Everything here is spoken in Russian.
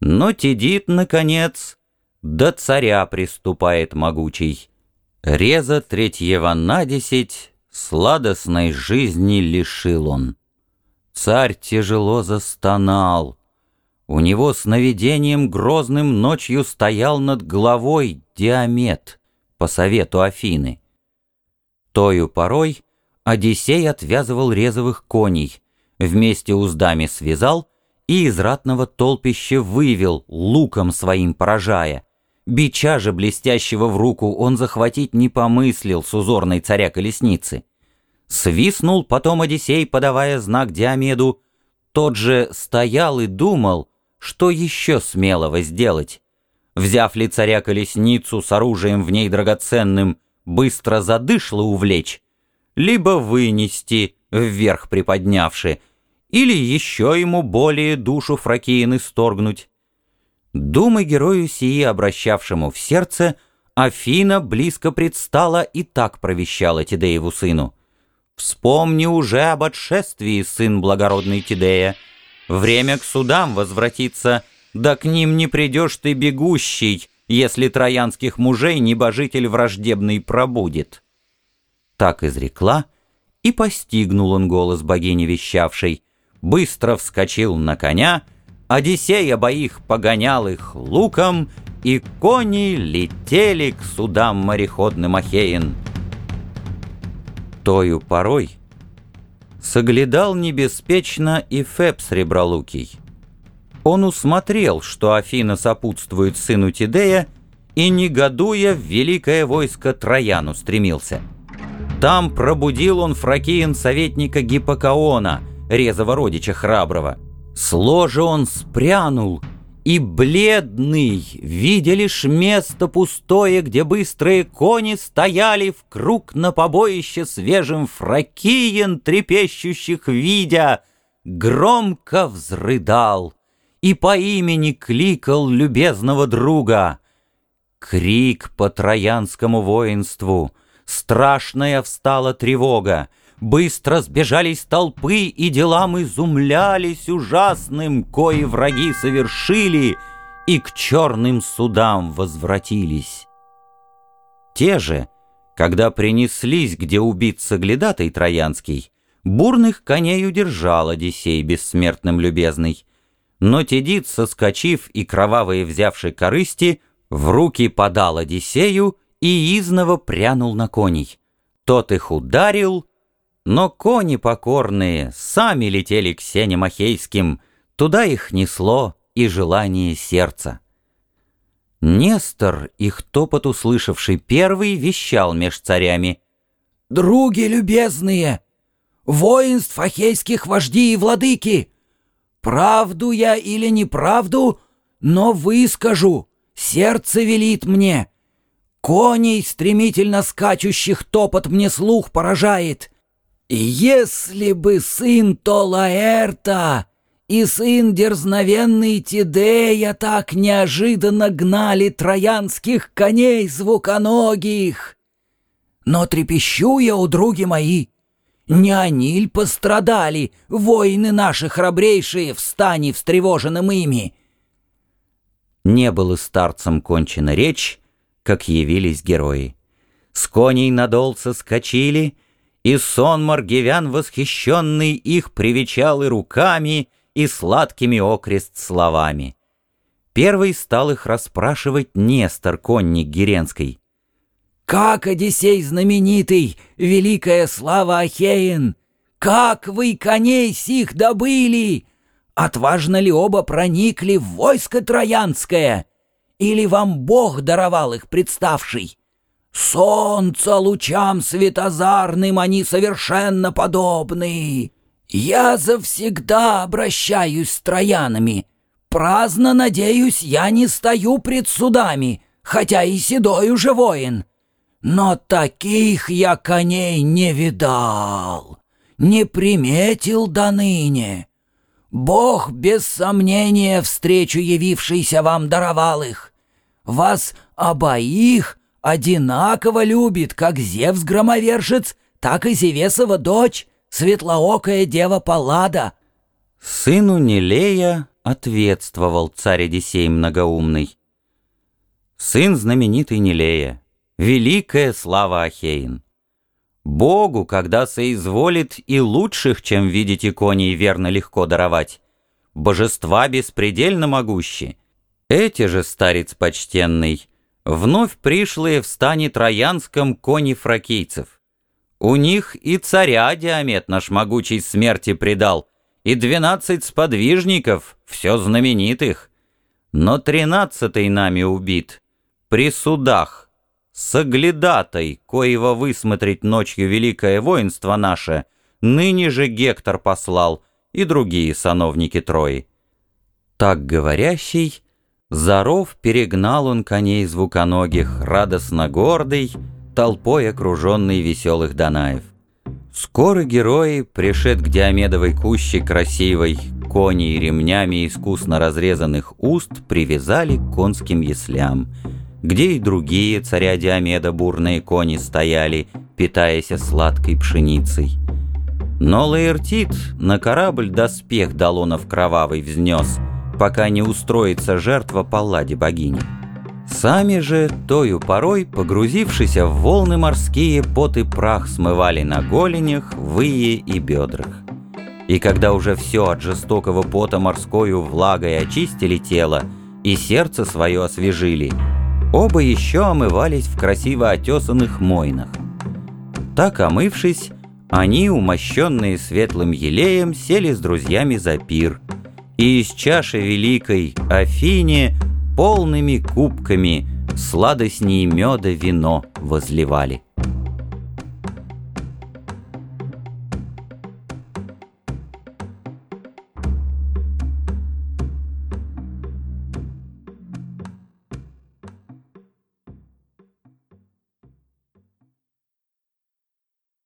Но Тедит, наконец, до царя приступает могучий. Реза третьего на десять сладостной жизни лишил он. Царь тяжело застонал. У него сновидением грозным ночью стоял над головой Диамет по совету Афины. Тою порой Одиссей отвязывал резовых коней, вместе уздами связал и из ратного толпища вывел, луком своим поражая. Бича же блестящего в руку он захватить не помыслил с узорной царя колесницы. Свистнул потом Одиссей, подавая знак Диомеду. Тот же стоял и думал, что еще смелого сделать. Взяв ли царя колесницу с оружием в ней драгоценным, быстро задышло увлечь, либо вынести, вверх приподнявши, или еще ему более душу Фракиин исторгнуть. Думы герою сии, обращавшему в сердце, Афина близко предстала и так провещала Тидееву сыну. Вспомни уже об отшествии, сын благородный Тидея. Время к судам возвратиться, да к ним не придешь ты бегущий, если троянских мужей небожитель враждебный пробудет. Так изрекла, и постигнул он голос богини вещавшей, быстро вскочил на коня, Одиссей обоих погонял их луком, и кони летели к судам мореходным Ахеин тою порой соглядал небеспечно и Феб Сребролукий. Он усмотрел, что Афина сопутствует сыну Тидея, и, негодуя, в великое войско Трояну стремился. Там пробудил он фракиен советника Гиппокаона, резого родича храброго. С ложа он спрянул — и бледный, видя лишь место пустое, где быстрые кони стояли в круг на побоище свежим фракиен, трепещущих видя, громко взрыдал и по имени кликал любезного друга. Крик по троянскому воинству, страшная встала тревога, Быстро сбежались толпы, и делам изумлялись ужасным, кои враги совершили, и к черным судам возвратились. Те же, когда принеслись, где убит соглядатай Троянский, бурных коней удержал Одиссей бессмертным любезный. Но Тедит, соскочив и кровавые взявши корысти, в руки подал Одиссею и изново прянул на коней. Тот их ударил, но кони покорные сами летели к сене Махейским, туда их несло и желание сердца. Нестор, их топот услышавший первый, вещал меж царями. «Други любезные, воинств ахейских вожди и владыки, правду я или неправду, но выскажу, сердце велит мне. Коней, стремительно скачущих, топот мне слух поражает». Если бы сын Толаэрта и сын дерзновенный Тидея так неожиданно гнали троянских коней звуконогих! Но трепещу я у други мои, не они ль пострадали, воины наши храбрейшие, в стане встревоженным ими? Не было старцам кончена речь, как явились герои. С коней надол соскочили — и сон Маргивян восхищенный их привечал и руками, и сладкими окрест словами. Первый стал их расспрашивать Нестор, конник Геренской. «Как, Одиссей знаменитый, великая слава Ахеин! Как вы коней сих добыли? Отважно ли оба проникли в войско Троянское? Или вам Бог даровал их представший?» Солнца лучам светозарным они совершенно подобны. Я завсегда обращаюсь с троянами. Праздно, надеюсь, я не стою пред судами, хотя и седой уже воин. Но таких я коней не видал, не приметил до ныне. Бог, без сомнения, встречу явившийся вам даровал их. Вас обоих одинаково любит как Зевс-громовержец, так и Зевесова дочь, светлоокая дева Паллада». Сыну Нелея ответствовал царь Одиссей многоумный. Сын знаменитый Нелея, великая слава Ахеин. Богу, когда соизволит, и лучших, чем видите коней, верно легко даровать. Божества беспредельно могущи. Эти же, старец почтенный, вновь пришлые в стане троянском кони фракийцев. У них и царя Диамет наш могучий смерти предал, и двенадцать сподвижников, все знаменитых. Но тринадцатый нами убит, при судах, Соглядатой, коего высмотреть ночью великое воинство наше, ныне же Гектор послал и другие сановники Трои. Так говорящий, Заров перегнал он коней звуконогих, радостно гордый, толпой окруженный веселых Данаев. Скоро герои, пришед к Диомедовой куще красивой, кони и ремнями искусно разрезанных уст привязали к конским яслям — где и другие царя Диомеда бурные кони стояли, питаясь сладкой пшеницей. Но Лаэртит на корабль доспех Далонов кровавый взнес, пока не устроится жертва Палладе богини. Сами же, тою порой, погрузившись в волны морские, пот и прах смывали на голенях, вые и бедрах. И когда уже все от жестокого пота морскою влагой очистили тело и сердце свое освежили — Оба еще омывались в красиво отесанных мойнах. Так омывшись, они, умощенные светлым елеем, сели с друзьями за пир. И из чаши великой Афине полными кубками сладостней меда вино возливали.